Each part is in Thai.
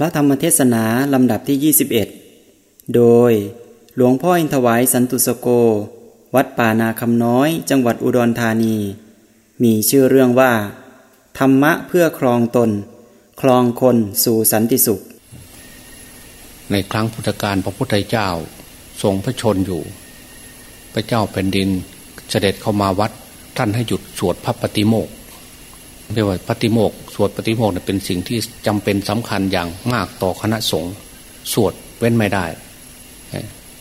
ระธรรมเทศนาลำดับที่ 21 โดยหลวงพ่ออินทวายสันตุสโก วัดป่านาคำน้อย จังหวัดอุดรธานี มีชื่อเรื่องว่า ธรรมะเพื่อครองตน ครองคนสู่สันติสุข ในครั้งพุทธกาลพระพุทธเจ้าทรงพระชนอยู่ พระเจ้าแผ่นดินเสด็จเข้ามาวัดท่านให้หยุดสวดพระปฏิโมกข์ เรียกว่าปฏิโมกข์สวดปฏิโมกเนี่ยเป็นสิ่งที่จำเป็นสำคัญอย่างมากต่อคณะสงฆ์สวดเว้นไม่ได้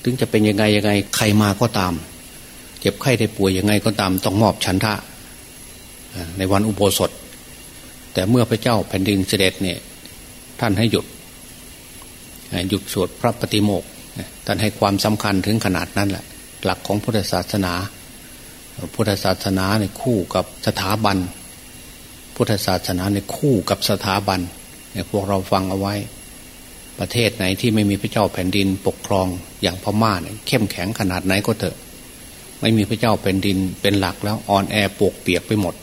ถึงจะเป็นยังไงยังไงใครมาก็ตาม เจ็บไข้ได้ป่วยยังไงก็ตาม ต้องมอบฉันทะในวันอุโบสถ แต่เมื่อพระเจ้าแผ่นดินเสด็จเนี่ยท่านให้หยุด หยุดสวดพระปฏิโมกท่านให้ความสำคัญถึงขนาดนั้นแหละหลักของพุทธศาสนา พุทธศาสนาในคู่กับสถาบัน พุทธศาสนาในคู่กับสถาบันเนี่ยพวกเราฟังเอาไว้ ประเทศไหนที่ไม่มีพระเจ้าแผ่นดินปกครองอย่างพม่าเนี่ยเข้มแข็งขนาดไหนก็เถอะ ไม่มีพระเจ้าแผ่นดินเป็นหลักแล้วอ่อนแอปวกเปียกไปหมด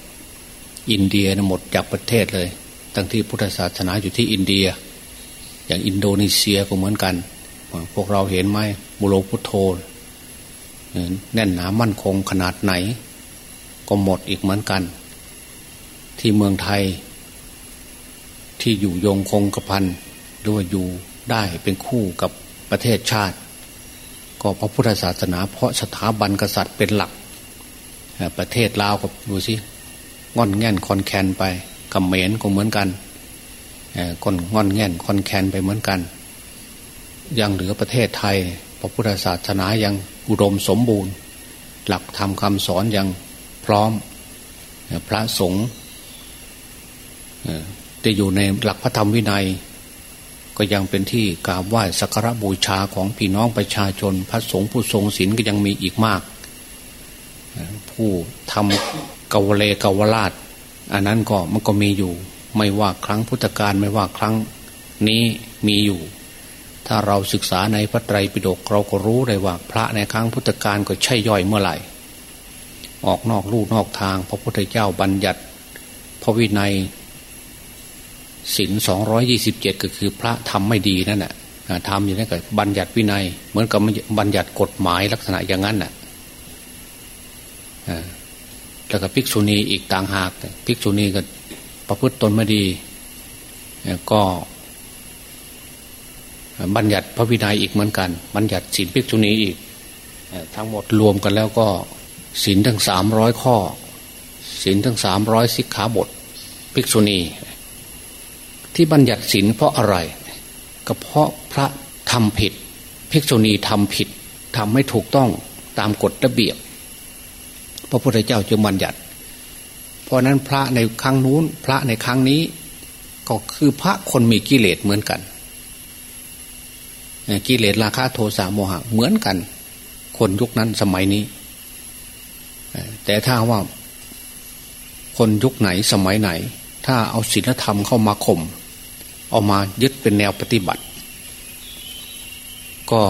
อินเดียหมดจากประเทศเลย ตั้งที่พุทธศาสนาอยู่ที่อินเดีย อย่างอินโดนีเซียก็เหมือนกัน พวกเราเห็นไหมบุโรพุทโธแน่นหนามั่นคงขนาดไหน ก็หมดอีกเหมือนกัน ที่เมืองไทย ที่อยู่ยงคงกระพันหรือว่าอยู่ได้เป็นคู่กับประเทศชาติ ก็พระพุทธศาสนาเพราะสถาบันกษัตริย์เป็นหลัก ประเทศลาวก็ดูสิงอนแง่นคอนแคนไปกับเมนก็เหมือนกันก้นงอนแง่นคอนแคนไปเหมือนกัน ยังเหลือประเทศไทย พระพุทธศาสนายังอุดมสมบูรณ์ หลักธรรมคำสอนยังพร้อมพระสงฆ์ จะอยู่ในหลักพระธรรมวินัย ก็ยังเป็นที่กราบไหว้สักการะบูชาของพี่น้องประชาชน พระสงฆ์ผู้ทรงศีลก็ยังมีอีกมาก ผู้ทำกวเลกวราช อันนั้นก็มันก็มีอยู่ ไม่ว่าครั้งพุทธกาลไม่ว่าครั้งนี้มีอยู่ ถ้าเราศึกษาในพระไตรปิฎกเราก็รู้เลยว่า พระในครั้งพุทธกาลก็ใช่ย่อยเมื่อไหร่ออกนอกลู่นอกทาง พระพุทธเจ้าบัญญัติ พระวินัย ศินสองร้อยี่สิบเจ็ดก็คือพระทำไม่ดีนั่นแหละทำอย่างนี้ก็บัญญัติวินัย เหมือนกับบัญญัติกฎหมายลักษณะอย่างนั้นน่ะแล้วก็ภิกษุณีอีกต่างหากภิกษุณีก็ประพฤติตนไม่ดี ก็บัญญัติพระวินัยอีกเหมือนกัน บัญญัติศีลภิกษุณีอีก ทั้งหมดรวมกันแล้วก็ศีลทั้งสามร้อยข้อศีลทั้งสามร้อยสิกขาบทภิกษุณี ที่บัญญัติศีลเพราะอะไร ก็เพราะพระทำผิด ภิกษุณีทำผิดทำไม่ถูกต้องตามกฎระเบียบ พระพุทธเจ้าจึงบัญญัติ เพราะนั้นพระในครั้งนู้นพระในครั้งนี้ ก็คือพระคนมีกิเลสเหมือนกัน กิเลสราคะโทสะโมหะเหมือนกัน คนยุคนั้นสมัยนี้ แต่ถ้าว่าคนยุคไหนสมัยไหน ถ้าเอาศีลธรรมเข้ามาข่ม เอามายึดเป็นแนวปฏิบัติ ก็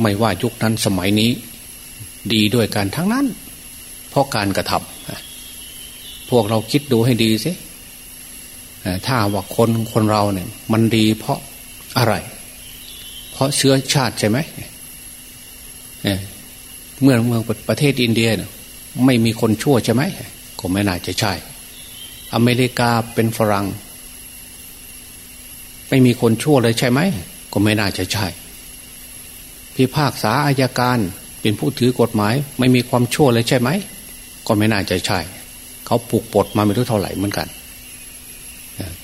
ไม่ว่ายุคนั้นสมัยนี้ ดีด้วยกันทั้งนั้น เพราะการกระทำพวกเราคิดดูให้ดีสิถ้าว่าคนคนเราเนี่ย มันดีเพราะอะไร เพราะเชื้อชาติใช่ไหมเมื่อเมืองประเทศอินเดียเนี่ยไม่มีคนชั่วใช่ไหมก็ไม่น่าจะใช่ อเมริกาเป็นฝรั่ง ไม่มีคนชั่วเลยใช่ไหม ก็ไม่น่าจะใช่พิพากษาอายการเป็นผู้ถือกฎหมาย ไม่มีความชั่วเลยใช่ไหม ก็ไม่น่าจะใช่ เขาปลูกปลดมาไม่รู้เท่าไหร่เหมือนกัน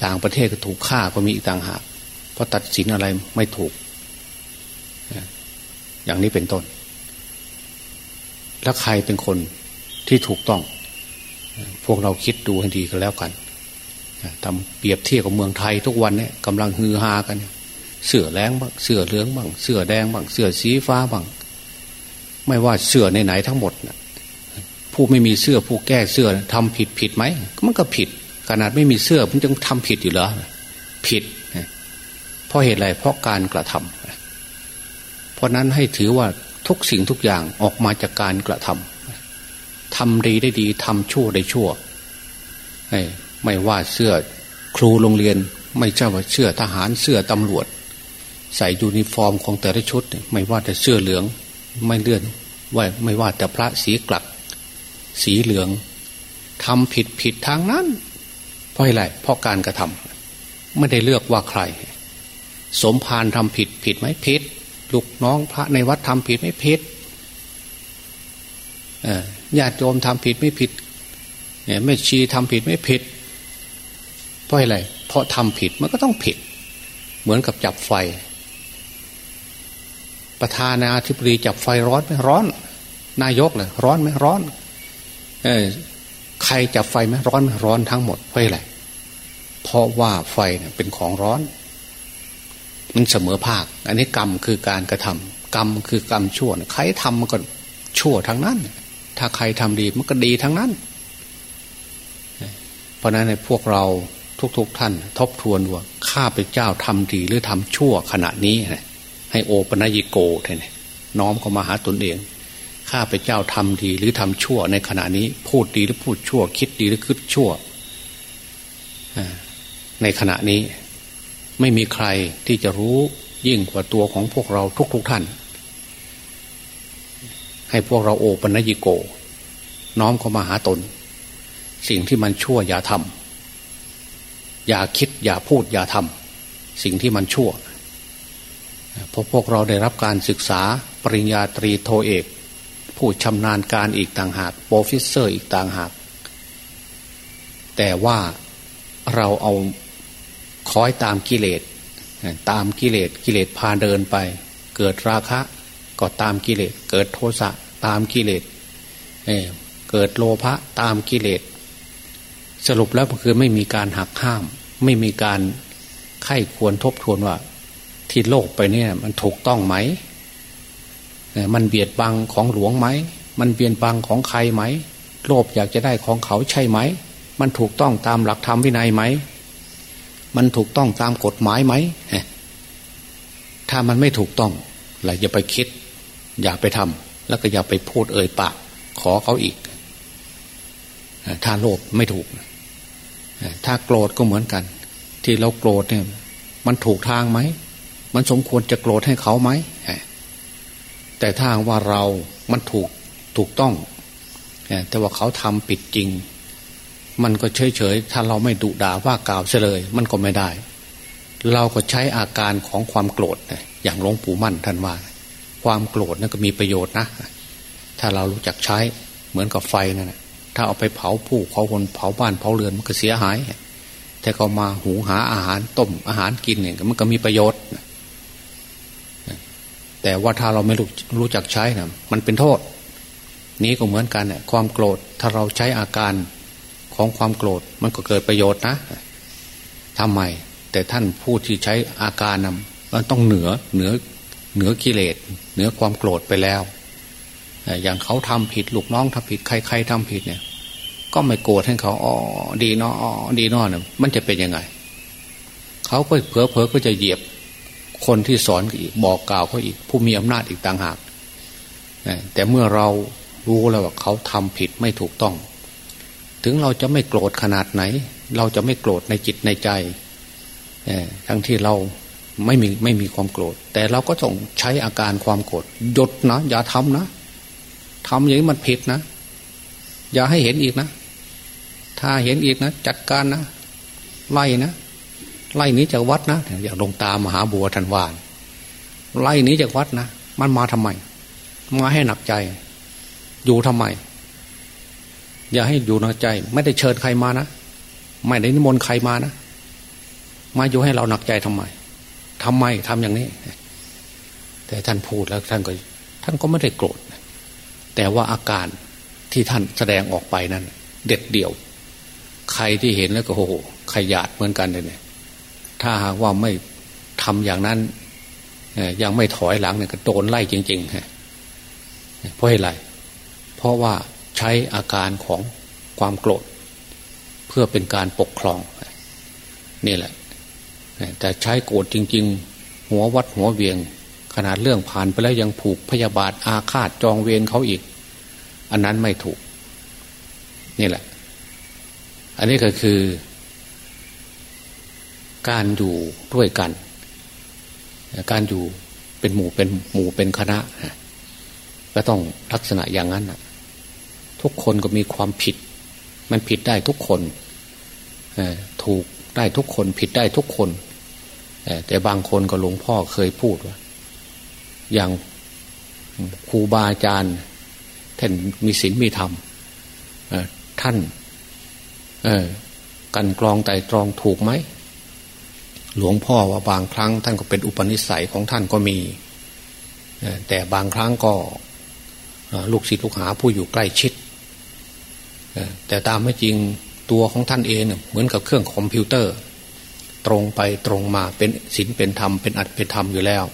ต่างประเทศก็ถูกฆ่าก็มีอีกต่างหากเพราะตัดสินอะไรไม่ถูก อย่างนี้เป็นต้น แล้วใครเป็นคนที่ถูกต้อง พวกเราคิดดูให้ดีกันแล้วกัน ทำเปรียบเทียบกับเมืองไทยทุกวันเนี่ยกำลังฮือฮากัน เสื้อแรงบ้างเสื้อเหลืองบ้างเสื้อแดงบ้างเสื้อสีฟ้าบ้างไม่ว่าเสื้อในไหนทั้งหมดนะผู้ไม่มีเสื้อผู้แก้เสื้อทำผิดผิดไหมมันก็ผิด ขนาดไม่มีเสื้อมันยังทำผิดอยู่เหรอผิดเพราะเหตุอะไรเพราะการกระทำเพราะนั้นให้ถือว่าทุกสิ่งทุกอย่างออกมาจากการกระทำทำดีได้ดีทำชั่วได้ชั่ว ไม่ว่าเสื้อครูโรงเรียน ไม่ใช่ว่าเสื้อทหารเสื้อตำรวจ ใส่ยูนิฟอร์มของแต่ละชุด ไม่ว่าแต่เสื้อเหลือง ไม่เลื่อนว่าไม่ว่าแต่พระสีกลัก สีเหลืองทำผิดผิดทางนั้น เพราะอะไรเพราะการกระทำไม่ได้เลือกว่าใคร สมภารทำผิดผิดไหมผิดลูกน้องพระในวัดทำผิดไม่ผิดญาติโยมทำผิดไม่ผิดเนี่ยไม่ชีทำผิดไม่ผิด เพราะอะไร เพราะทำผิดมันก็ต้องผิด เหมือนกับจับไฟ ประธานาธิบดีจับไฟร้อนไหมร้อน นายกเลยร้อนไหมร้อน เออใครจับไฟไหมร้อนไหมร้อนทั้งหมดเพราะอะไรเพราะว่าไฟเนี่ยเป็นของร้อนมันเสมอภาค อันนี้กรรมคือการกระทำกรรมคือกรรมชั่วใครทำมันก็ชั่วทั้งนั้น ถ้าใครทำดีมันก็ดีทั้งนั้น เพราะนั้นในพวกเรา ทุกๆทท่าน ทบทวนว่าข้าพเจ้าทำดีหรือทำชั่วขณะนี้ให้โอปนัญิโกเท่นี่น้อมเข้ามาหาตนเอง ข้าพเจ้าทำดีหรือทำชั่วในขณะนี้ พูดดีหรือพูดชั่ว คิดดีหรือคิดชั่วในขณะนี้ ไม่มีใครที่จะรู้ยิ่งกว่าตัวของพวกเราทุกๆทท่าน ให้พวกเราโอปัญญิโก น้อมเข้ามาหาตน สิ่งที่มันชั่วอย่าทำ อย่าคิดอย่าพูดอย่าทำสิ่งที่มันชั่วเพราะพวกเราได้รับการศึกษาปริญญาตรีโทเอก ผู้ชำนาญการอีกต่างหากโปรฟิเซอร์อีกต่างหาก แต่ว่าเราเอาคอยตามกิเลสตามกิเลสกิเลสพาเดินไป เกิดราคะก็ตามกิเลส เกิดโทสะตามกิเลสเกิดโลภะตามกิเลส สรุปแล้วก็คือไม่มีการหักห้าม ไม่มีการไข้ควรทบทวนว่า ที่โลกไปเนี่ย มันถูกต้องไหมมันเบียดบังของหลวงไหม มันเบียดบังของใครไหม โลภอยากจะได้ของเขาใช่ไหม มันถูกต้องตามหลักธรรมวินัยไหม มันถูกต้องตามกฎหมายไหม ถ้ามันไม่ถูกต้องเราอย่าไปคิด อย่าไปทำแล้วก็อย่าไปพูดเอ่ยปาก ขอเขาอีก ถ้าโลภไม่ถูก ถ้าโกรธก็เหมือนกัน ที่เราโกรธเนี่ย มันถูกทางไหม มันสมควรจะโกรธให้เขาไหมแต่ถ้าว่าเรามันถูกถูกต้องแต่ว่าเขาทำผิดจริง มันก็เฉยเฉยถ้าเราไม่ดุด่าว่ากล่าวเฉลย มันก็ไม่ได้ เราก็ใช้อาการของความโกรธอย่างหลวงปู่มั่นท่านว่า ความโกรธนั่นก็มีประโยชน์นะ ถ้าเรารู้จักใช้เหมือนกับไฟนั่นแหละ ถ้าเอาไปเผาผู้เผาคนเผาบ้านเผาเรือนมันก็เสียหาย แต่เขามาหูหาอาหารต้มอาหารกินเนี่ยมันก็มีประโยชน์ แต่ว่าถ้าเราไม่รู้รู้จักใช้นะมันเป็นโทษ นี้ก็เหมือนกันเนี่ยความโกรธถ้าเราใช้อาการของความโกรธมันก็เกิดประโยชน์นะทำไม แต่ท่านผู้ที่ใช้อาการนำมันต้องเหนือเหนือเหนือกิเลสเหนือความโกรธไปแล้ว อย่างเขาทำผิดลูกน้องทำผิดใครใครทำผิดเนี่ย ก็ไม่โกรธให้เขาอ๋อดีเนาะอ๋อดีเนาะเนี่ยมันจะเป็นยังไง เขาก็เผลอเผลอก็จะเหยียบคนที่สอนอีกบอกกล่าวเขาอีก ผู้มีอำนาจอีกต่างหากแต่เมื่อเรารู้แล้วว่าเขาทำผิดไม่ถูกต้อง ถึงเราจะไม่โกรธขนาดไหน เราจะไม่โกรธในจิตในใจทั้งที่เราไม่มีไม่มีความโกรธ แต่เราก็ต้องใช้อาการความโกรธหยุดนะ อย่าทำนะ ทำอย่างนี้มันผิดนะ อย่าให้เห็นอีกนะ ถ้าเห็นอีกนะ จัดการนะ ไล่นะ ไล่นี้จากวัดนะ อย่างลงตามหาบัวทันวาน ไล่นี้จากวัดนะ มันมาทำไม มาให้หนักใจ อยู่ทำไม อย่าให้อยู่หนักใจ ไม่ได้เชิญใครมานะ ไม่ได้นิมนต์ใครมานะ มาอยู่ให้เราหนักใจทำไมทำไมทำอย่างนี้ แต่ท่านพูดแล้วท่านก็ ท่านก็ไม่ได้โกรธ แต่ว่าอาการที่ท่านแสดงออกไปนั้น เด็ดเดี่ยว ใครที่เห็นแล้วก็โหขยาดเหมือนกันเลยเนี่ยถ้าหากว่าไม่ทำอย่างนั้นยังไม่ถอยหลังเนี่ยก็โดนไล่จริงๆฮะเพราะอะไรเพราะว่าใช้อาการของความโกรธ เพื่อเป็นการปกครองนี่แหละแต่ใช้โกรธจริง ๆ หัววัดหัวเวียง ขนาดเรื่องผ่านไปแล้วยังผูกพยาบาทอาฆาตจองเวรเขาอีก อันนั้นไม่ถูก นี่แหละ อันนี้ก็คือ การอยู่ด้วยกัน การอยู่เป็นหมู่เป็นหมู่เป็นคณะก็ต้องลักษณะอย่างนั้นทุกคนก็มีความผิด มันผิดได้ทุกคนถูกได้ทุกคนผิดได้ทุกคนแต่บางคนก็หลวงพ่อเคยพูดว่า อย่างครูบาอาจารย์ ท่านมีศีลมีธรรมท่านกันกรองไต่ตรองถูกไหม หลวงพ่อว่าบางครั้ง ท่านก็เป็นอุปนิสัยของท่านก็มี แต่บางครั้งก็ลูกศิษย์ลูกหาผู้อยู่ใกล้ชิด แต่ตามไม่จริงตัวของท่านเองเหมือนกับเครื่องคอมพิวเตอร์ ตรงไปตรงมาเป็นศีลเป็นธรรมเป็นอรรถเป็นธรรมอยู่แล้ว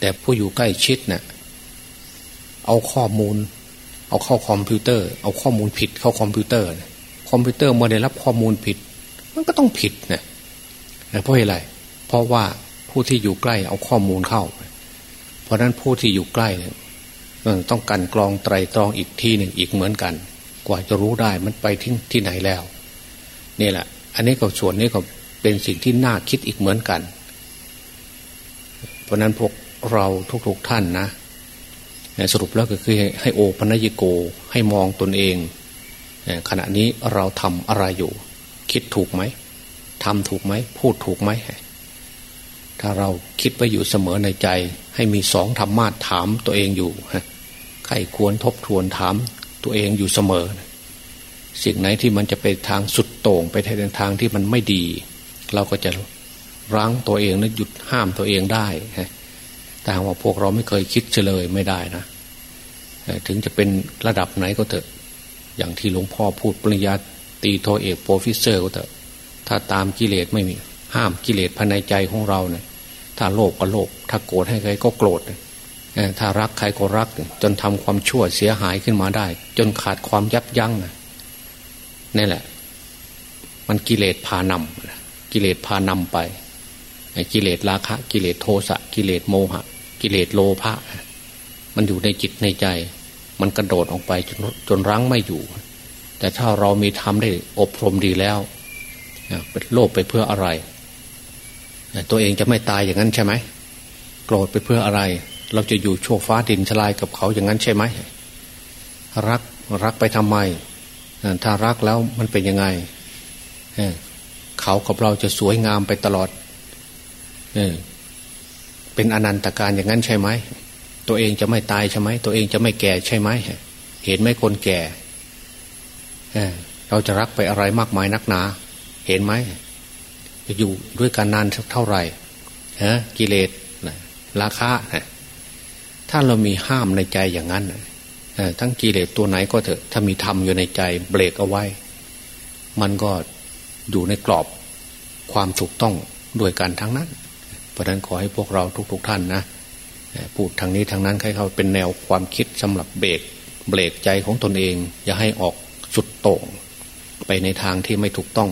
แต่ผู้อยู่ใกล้ชิดเนี่ยเอาข้อมูล เอาเข้าคอมพิวเตอร์ เอาข้อมูลผิดเข้าคอมพิวเตอร์ คอมพิวเตอร์เมื่อได้รับข้อมูลผิด มันก็ต้องผิดนะเพราะอะไร เพราะว่าผู้ที่อยู่ใกล้เอาข้อมูลเข้า เพราะนั้นผู้ที่อยู่ใกล้เนี่ยต้องการกรองไตรตรองอีกทีหนึ่งอีกเหมือนกัน กว่าจะรู้ได้มันไปที่ที่ไหนแล้วนี่แหละ อันนี้ก็ส่วนนี้ก็เป็นสิ่งที่น่าคิดอีกเหมือนกัน เพราะนั้นพวกเราทุกๆท่านนะ สรุปแล้วก็คือให้โอปัญญโกให้มองตนเอง ขณะนี้เราทำอะไรอยู่ คิดถูกไหมทำถูกไหม พูดถูกไหม ถ้าเราคิดไปอยู่เสมอในใจ ให้มีสองธรรมาทถามตัวเองอยู่ใคร่ครวญทบทวนถามตัวเองอยู่เสมอ สิ่งไหนที่มันจะไปทางสุดโต่งไปในทางที่มันไม่ดี เราก็จะรั้งตัวเองและหยุดห้ามตัวเองได้ แต่ว่าพวกเราไม่เคยคิดเฉลยไม่ได้นะถึงจะเป็นระดับไหนก็เถอะ อย่างที่หลวงพ่อพูดปริญญาตีโทเอก professor ก็เถอะ ถ้าตามกิเลสไม่มี ห้ามกิเลสภายในใจของเราเนี่ย ถ้าโลภก็โลภ ถ้าโกรธให้ใครก็โกรธ ถ้ารักใครก็รัก จนทำความชั่วเสียหายขึ้นมาได้ จนขาดความยับยั้งนี่แหละ มันกิเลสพานำกิเลสพานำไป กิเลสราคะ กิเลสโทสะ กิเลสโมหะ กิเลสโลภะมันอยู่ในจิตในใจ มันกระโดดออกไปจนจนรั้งไม่อยู่ แต่ถ้าเรามีทำได้อบรมดีแล้วเป็นโลภไปเพื่ออะไร ตัวเองจะไม่ตายอย่างนั้นใช่ไหมโกรธไปเพื่ออะไร เราจะอยู่โชคฟ้าดินชลายกับเขาอย่างนั้นใช่ไหมรักรักไปทำไม ถ้ารักแล้วมันเป็นยังไงเขากับเราจะสวยงามไปตลอด เป็นอนันตการอย่างนั้นใช่ไหม ตัวเองจะไม่ตายใช่ไหม ตัวเองจะไม่แก่ใช่ไหม เห็นไหมคนแก่เราจะรักไปอะไรมากมายนักหนา เห็นไหม จะอยู่ด้วยกันนานสักเท่าไหร่ฮะกิเลสราคาถ้าเรามีห้ามในใจอย่างนั้นทั้งกิเลสตัวไหนก็เถอะ ถ้ามีธรรมอยู่ในใจเบรกเอาไว้ มันก็อยู่ในกรอบความถูกต้องด้วยกันทั้งนั้น ราะนั้นขอให้พวกเราทุกๆทท่านนะพูดทางนี้ทางนั้นให้เขาเป็นแนวความคิดสำหรับเบรกเบรกใจของตนเอง อย่าให้ออกสุดโต่งไปในทางที่ไม่ถูกต้อง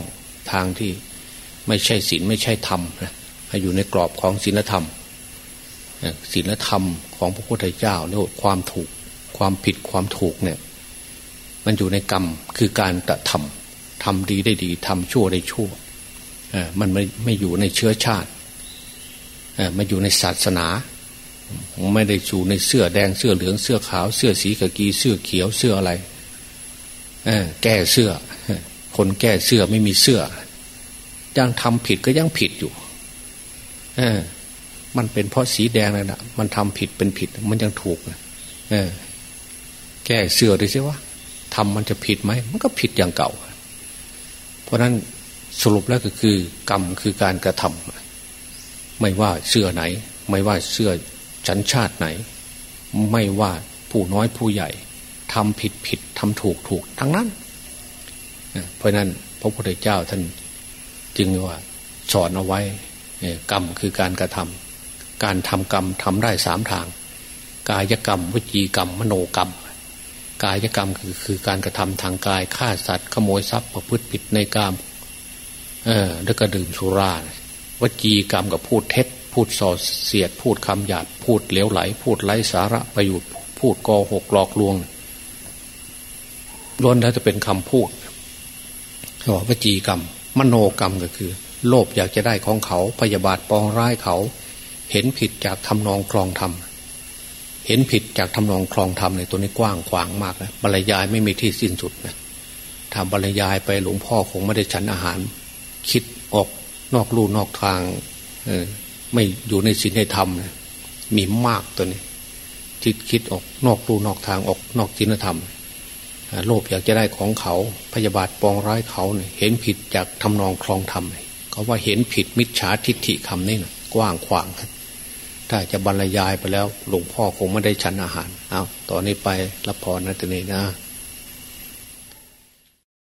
ทางที่ไม่ใช่ศีลไม่ใช่ธรรมนะให้อยู่ในกรอบของศีลธรรมศีลธรรมของพระพุทธเจ้าเรียกความถูกความผิดความถูกเนี่ย มันอยู่ในกรรมคือการกระทำทำดีได้ดีทำชั่วได้ชั่วมันไม่ไม่อยู่ในเชื้อชาติ มันอยู่ในศาสนา ไม่ได้ชูในเสื้อแดงเสื้อเหลืองเสื้อขาว เสื้อสีกะกีเสื้อเขียวเสื้ออะไรแก้เสื้อ คนแก้เสื้อไม่มีเสื้อยังทำผิดก็ยังผิดอยู่มันเป็นเพราะสีแดงเลยนะมันทำผิดเป็นผิด มันยังถูกแก้เสื้อดูสิว่าทำมันจะผิดไหมมันก็ผิดอย่างเก่า เพราะนั้นสรุปแล้วก็คือ กรรมคือการกระทำ ไม่ว่าเสื้อไหน ไม่ว่าเสื้อชั้นชาติไหน ไม่ว่าผู้น้อยผู้ใหญ่ทำผิดผิดทำถูกถูกทั้งนั้น เพราะนั้นพระพุทธเจ้าท่านจึงว่าสอนเอาไว้กรรมคือการกระทำการทำกรรมทำได้สามทาง กายกรรมวิจีกรรม มโนกรรม กายกรรมคือคือการกระทำทางกายฆ่าสัตว์ ขโมยทรัพย์ประพฤติผิดในกรรมเออแล้วก็ดื่มสุรา วจีกรรมกับพูดเท็จ พูดส่อเสียด พูดคำหยาดพูดเหลวไหล พูดไร้สาระประโยชน์พูดกอหกหลอกลวงล้วนแล้วจะเป็นคำพูดเขาวจีกรรม มโนกรรมก็คือ โลภอยากจะได้ของเขาพยาบาทปองร้ายเขา เห็นผิดจากทำนองคลองธรรมเห็นผิดจากทำนองคลองธรรมในตัวนี้กว้างขวางมากนะบรรยายไม่มีที่สิ้นสุดนะทำบรรยายไปหลวงพ่อคงไม่ได้ฉันอาหาร คิดออก นอกลู่นอกทางไม่อยู่ในศีลในธรรมมีมากตัวนี้จิตคิดออกนอกลู่นอกทางออกนอกศีลธรรมโลภอยากจะได้ของเขาพยาบาทปองร้ายเขาเนี่ยเห็นผิดจากทำนองคลองธรรมเขาว่าเห็นผิดมิจฉาทิฏฐิคำนี้นะกว้างขวางครับถ้าจะบรรยายไปแล้ว หลวงพ่อคงไม่ได้ฉันอาหารเอาต่อนนี้ไปรับพรนะตัวนี้นะ